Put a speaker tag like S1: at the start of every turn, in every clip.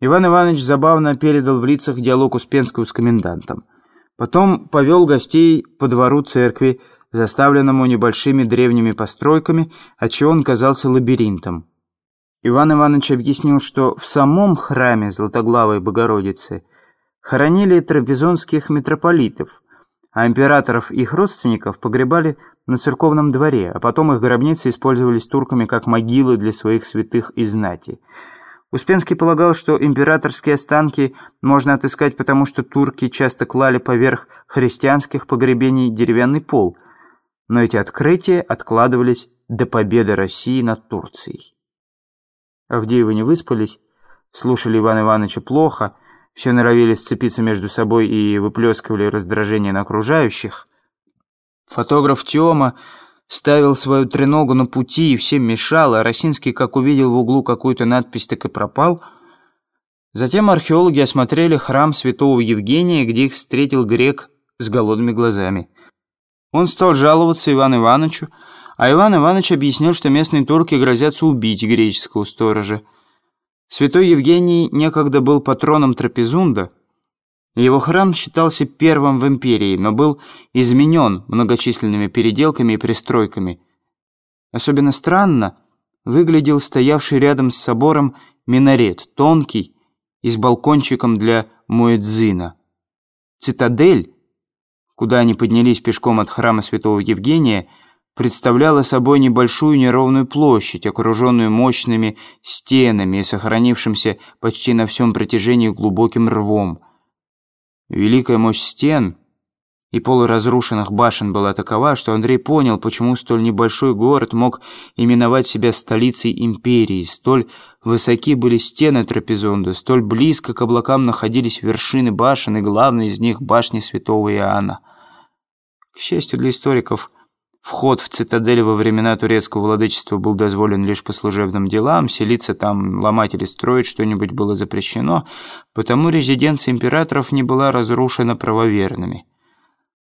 S1: Иван Иванович забавно передал в лицах диалог Успенского с комендантом. Потом повел гостей по двору церкви, заставленному небольшими древними постройками, отчего он казался лабиринтом. Иван Иванович объяснил, что в самом храме Златоглавой Богородицы хоронили трапезонских митрополитов, а императоров и их родственников погребали на церковном дворе, а потом их гробницы использовались турками как могилы для своих святых и знати. Успенский полагал, что императорские останки можно отыскать, потому что турки часто клали поверх христианских погребений деревянный пол, но эти открытия откладывались до победы России над Турцией. Авдеевы не выспались, слушали Ивана Ивановича плохо, все норовили сцепиться между собой и выплескивали раздражение на окружающих. Фотограф Тёма ставил свою треногу на пути и всем мешал, а Росинский, как увидел в углу какую-то надпись, так и пропал. Затем археологи осмотрели храм святого Евгения, где их встретил грек с голодными глазами. Он стал жаловаться Ивану Ивановичу, а Иван Иванович объяснил, что местные турки грозятся убить греческого сторожа. Святой Евгений некогда был патроном Трапезунда, его храм считался первым в империи, но был изменен многочисленными переделками и пристройками. Особенно странно выглядел стоявший рядом с собором минарет, тонкий и с балкончиком для муэдзина. Цитадель, куда они поднялись пешком от храма святого Евгения, представляла собой небольшую неровную площадь, окруженную мощными стенами и сохранившимся почти на всем протяжении глубоким рвом. Великая мощь стен и полуразрушенных башен была такова, что Андрей понял, почему столь небольшой город мог именовать себя столицей империи. Столь высоки были стены Трапезунда, столь близко к облакам находились вершины башен, и главной из них башни святого Иоанна. К счастью для историков, Вход в цитадель во времена турецкого владычества был дозволен лишь по служебным делам, селиться там, ломать или строить что-нибудь было запрещено, потому резиденция императоров не была разрушена правоверными.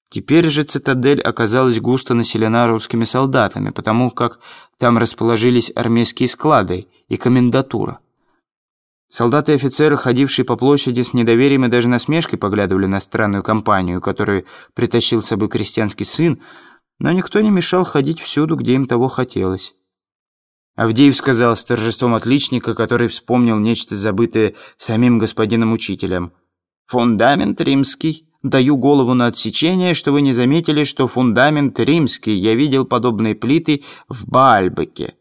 S1: Теперь же цитадель оказалась густо населена русскими солдатами, потому как там расположились армейские склады и комендатура. Солдаты и офицеры, ходившие по площади с недоверием и даже насмешкой, поглядывали на странную компанию, которую притащил с собой крестьянский сын, но никто не мешал ходить всюду, где им того хотелось. Авдеев сказал с торжеством отличника, который вспомнил нечто забытое самим господином учителем. «Фундамент римский. Даю голову на отсечение, что вы не заметили, что фундамент римский. Я видел подобные плиты в Бальбеке».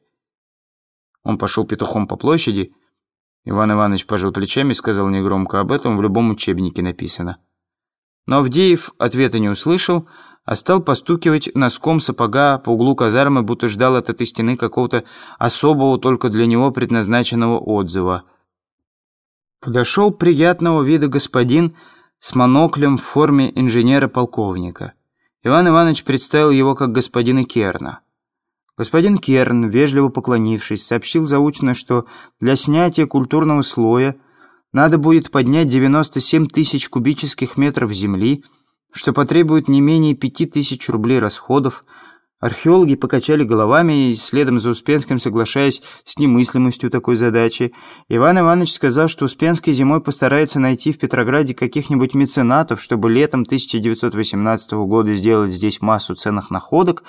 S1: Он пошел петухом по площади. Иван Иванович пожал плечами и сказал негромко, об этом в любом учебнике написано. Но Авдеев ответа не услышал, а стал постукивать носком сапога по углу казармы, будто ждал от этой стены какого-то особого, только для него предназначенного отзыва. Подошел приятного вида господин с моноклем в форме инженера-полковника. Иван Иванович представил его как господина Керна. Господин Керн, вежливо поклонившись, сообщил заучно, что для снятия культурного слоя надо будет поднять 97 тысяч кубических метров земли, что потребует не менее пяти тысяч рублей расходов. Археологи покачали головами и, следом за Успенским, соглашаясь с немыслимостью такой задачи, Иван Иванович сказал, что Успенский зимой постарается найти в Петрограде каких-нибудь меценатов, чтобы летом 1918 года сделать здесь массу ценных находок,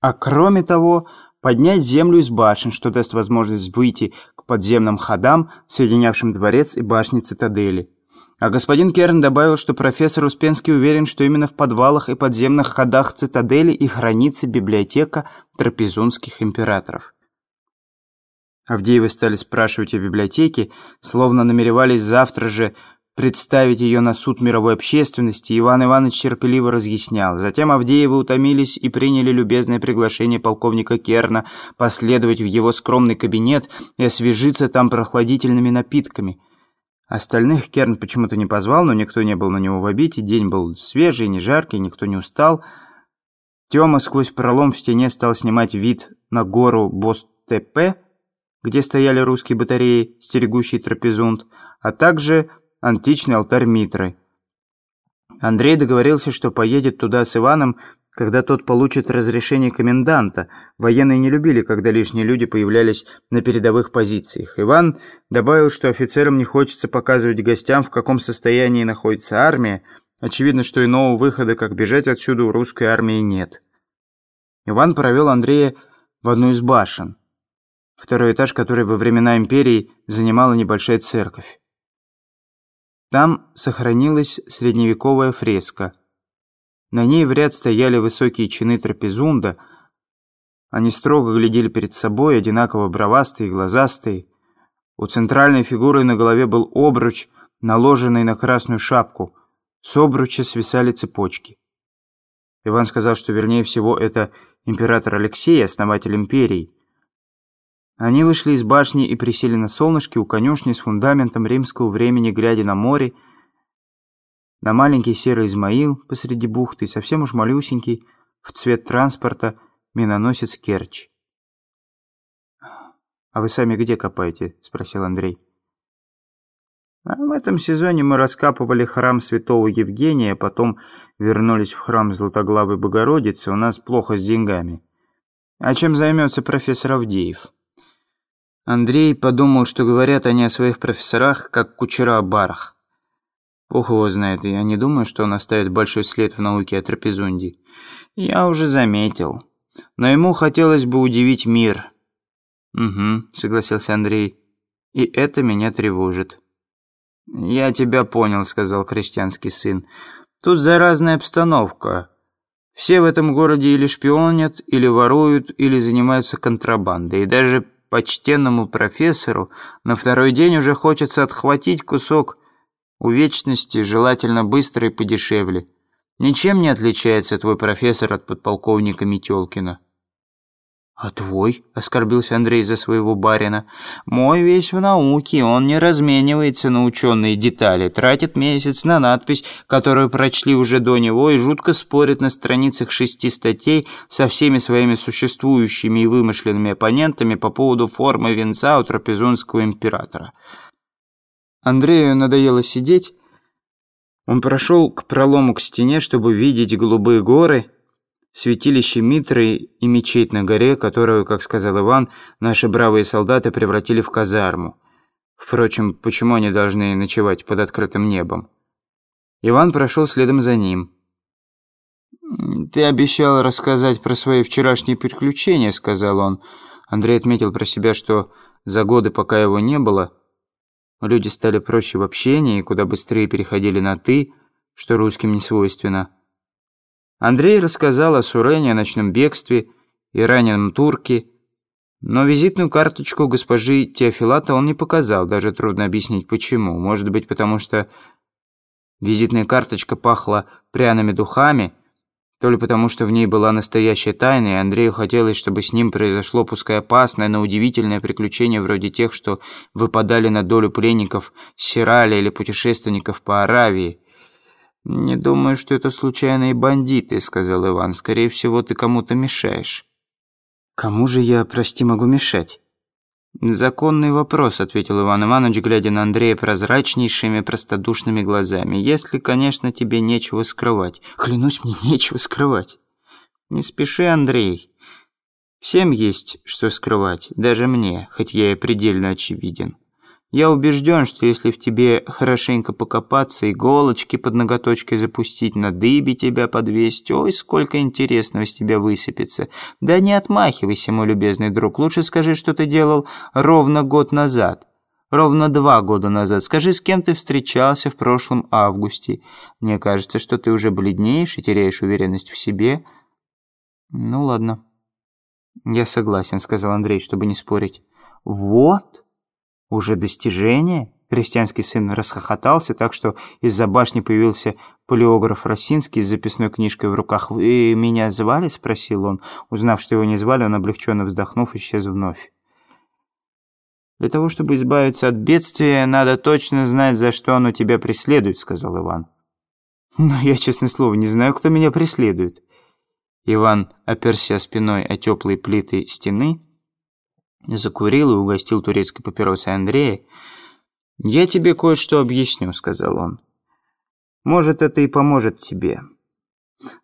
S1: а кроме того, поднять землю из башен, что даст возможность выйти к подземным ходам, соединявшим дворец и башни цитадели. А господин Керн добавил, что профессор Успенский уверен, что именно в подвалах и подземных ходах цитадели и хранится библиотека трапезунских императоров. Авдеевы стали спрашивать о библиотеке, словно намеревались завтра же представить ее на суд мировой общественности, Иван Иванович терпеливо разъяснял. Затем Авдеевы утомились и приняли любезное приглашение полковника Керна последовать в его скромный кабинет и освежиться там прохладительными напитками – Остальных Керн почему-то не позвал, но никто не был на него в обите. День был свежий, не жаркий, никто не устал. Тёма сквозь пролом в стене стал снимать вид на гору Бост-ТП, где стояли русские батареи, стерегущие трапезунд, а также античный алтарь Митры. Андрей договорился, что поедет туда с Иваном, когда тот получит разрешение коменданта. Военные не любили, когда лишние люди появлялись на передовых позициях. Иван добавил, что офицерам не хочется показывать гостям, в каком состоянии находится армия. Очевидно, что иного выхода, как бежать отсюда, у русской армии нет. Иван провел Андрея в одну из башен. Второй этаж, который во времена империи занимала небольшая церковь. Там сохранилась средневековая фреска – на ней в ряд стояли высокие чины трапезунда. Они строго глядели перед собой, одинаково бровастые глазастые. У центральной фигуры на голове был обруч, наложенный на красную шапку. С обруча свисали цепочки. Иван сказал, что вернее всего это император Алексей, основатель империи. Они вышли из башни и присели на солнышке у конюшни с фундаментом римского времени, глядя на море, на маленький серый Измаил посреди бухты, совсем уж малюсенький, в цвет транспорта, миноносец Керчь. «А вы сами где копаете?» – спросил Андрей. А в этом сезоне мы раскапывали храм святого Евгения, потом вернулись в храм Златоглавой Богородицы. У нас плохо с деньгами. А чем займется профессор Авдеев? Андрей подумал, что говорят они о своих профессорах, как кучера о барах. Бог его знает, я не думаю, что он оставит большой след в науке о трапезунде. Я уже заметил. Но ему хотелось бы удивить мир. Угу, согласился Андрей. И это меня тревожит. «Я тебя понял», — сказал крестьянский сын. «Тут заразная обстановка. Все в этом городе или шпионят, или воруют, или занимаются контрабандой. И даже почтенному профессору на второй день уже хочется отхватить кусок у вечности желательно быстро и подешевле. Ничем не отличается твой профессор от подполковника Метелкина». «А твой?» — оскорбился Андрей за своего барина. «Мой весь в науке, он не разменивается на ученые детали, тратит месяц на надпись, которую прочли уже до него, и жутко спорит на страницах шести статей со всеми своими существующими и вымышленными оппонентами по поводу формы венца у трапезунского императора». Андрею надоело сидеть. Он прошел к пролому к стене, чтобы видеть голубые горы, святилище Митры и мечеть на горе, которую, как сказал Иван, наши бравые солдаты превратили в казарму. Впрочем, почему они должны ночевать под открытым небом? Иван прошел следом за ним. «Ты обещал рассказать про свои вчерашние приключения», — сказал он. Андрей отметил про себя, что за годы, пока его не было, Люди стали проще в общении и куда быстрее переходили на «ты», что русским не свойственно. Андрей рассказал о Сурене, о ночном бегстве и раненом турке, но визитную карточку госпожи Теофилата он не показал, даже трудно объяснить почему. Может быть, потому что визитная карточка пахла пряными духами – то ли потому, что в ней была настоящая тайна, и Андрею хотелось, чтобы с ним произошло, пускай опасное, но удивительное приключение вроде тех, что выпадали на долю пленников Сираля или путешественников по Аравии. «Не думаю, что это случайные бандиты», — сказал Иван. «Скорее всего, ты кому-то мешаешь». «Кому же я, прости, могу мешать?» «Законный вопрос», — ответил Иван Иванович, глядя на Андрея прозрачнейшими простодушными глазами. «Если, конечно, тебе нечего скрывать». «Клянусь, мне нечего скрывать». «Не спеши, Андрей. Всем есть что скрывать, даже мне, хоть я и предельно очевиден». Я убежден, что если в тебе хорошенько покопаться, иголочки под ноготочкой запустить, на дыбе тебя подвесить, ой, сколько интересного из тебя высыпется. Да не отмахивайся, мой любезный друг, лучше скажи, что ты делал ровно год назад. Ровно два года назад. Скажи, с кем ты встречался в прошлом августе. Мне кажется, что ты уже бледнеешь и теряешь уверенность в себе. Ну ладно. Я согласен, сказал Андрей, чтобы не спорить. Вот. «Уже достижение?» Крестьянский сын расхохотался, так что из-за башни появился полиограф Росинский с записной книжкой в руках. «Вы меня звали?» – спросил он. Узнав, что его не звали, он, облегченно вздохнув, исчез вновь. «Для того, чтобы избавиться от бедствия, надо точно знать, за что оно тебя преследует», – сказал Иван. «Но я, честное слово, не знаю, кто меня преследует». Иван оперся спиной о теплые плиты стены Закурил и угостил турецкой папиросой Андрея. «Я тебе кое-что объясню», — сказал он. «Может, это и поможет тебе.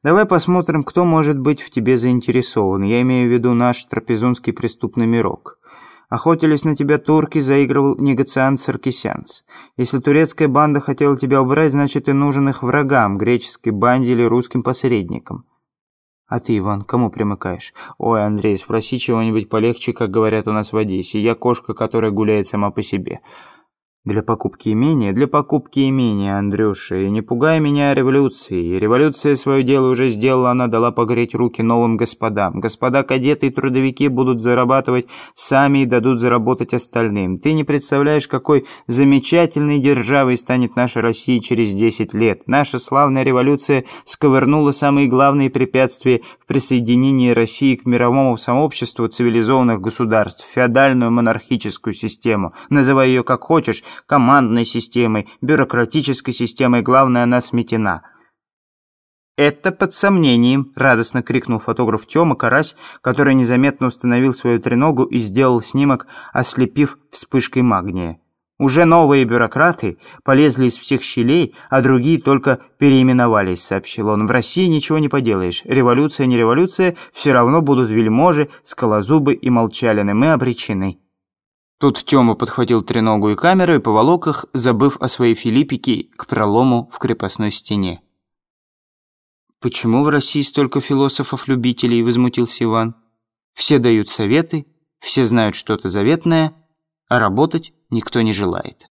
S1: Давай посмотрим, кто может быть в тебе заинтересован. Я имею в виду наш трапезунский преступный мирок. Охотились на тебя турки, заигрывал негациант Саркисянц. Если турецкая банда хотела тебя убрать, значит, ты нужен их врагам, греческой банде или русским посредникам. А ты, Иван, кому примыкаешь? Ой, Андрей, спроси чего-нибудь полегче, как говорят у нас в Одессе. Я кошка, которая гуляет сама по себе. Для покупки имения? Для покупки имения, Андрюша. И не пугай меня революцией. Революция свое дело уже сделала, она дала погреть руки новым господам. Господа кадеты и трудовики будут зарабатывать сами и дадут заработать остальным. Ты не представляешь, какой замечательной державой станет наша Россия через 10 лет. Наша славная революция сковырнула самые главные препятствия в присоединении России к мировому сообществу цивилизованных государств, феодальную монархическую систему. Называй ее как хочешь, командной системой, бюрократической системой, главное, она сметена. «Это под сомнением», — радостно крикнул фотограф Тёма Карась, который незаметно установил свою треногу и сделал снимок, ослепив вспышкой магния. Уже новые бюрократы полезли из всех щелей, а другие только переименовались, сообщил он. В России ничего не поделаешь. Революция, не революция, все равно будут вельможи, скалозубы и молчалины. Мы обречены. Тут Тёма подхватил треногу и камеру и поволок их, забыв о своей Филиппике, к пролому в крепостной стене. «Почему в России столько философов-любителей?» – возмутился Иван. «Все дают советы, все знают что-то заветное, а работать никто не желает».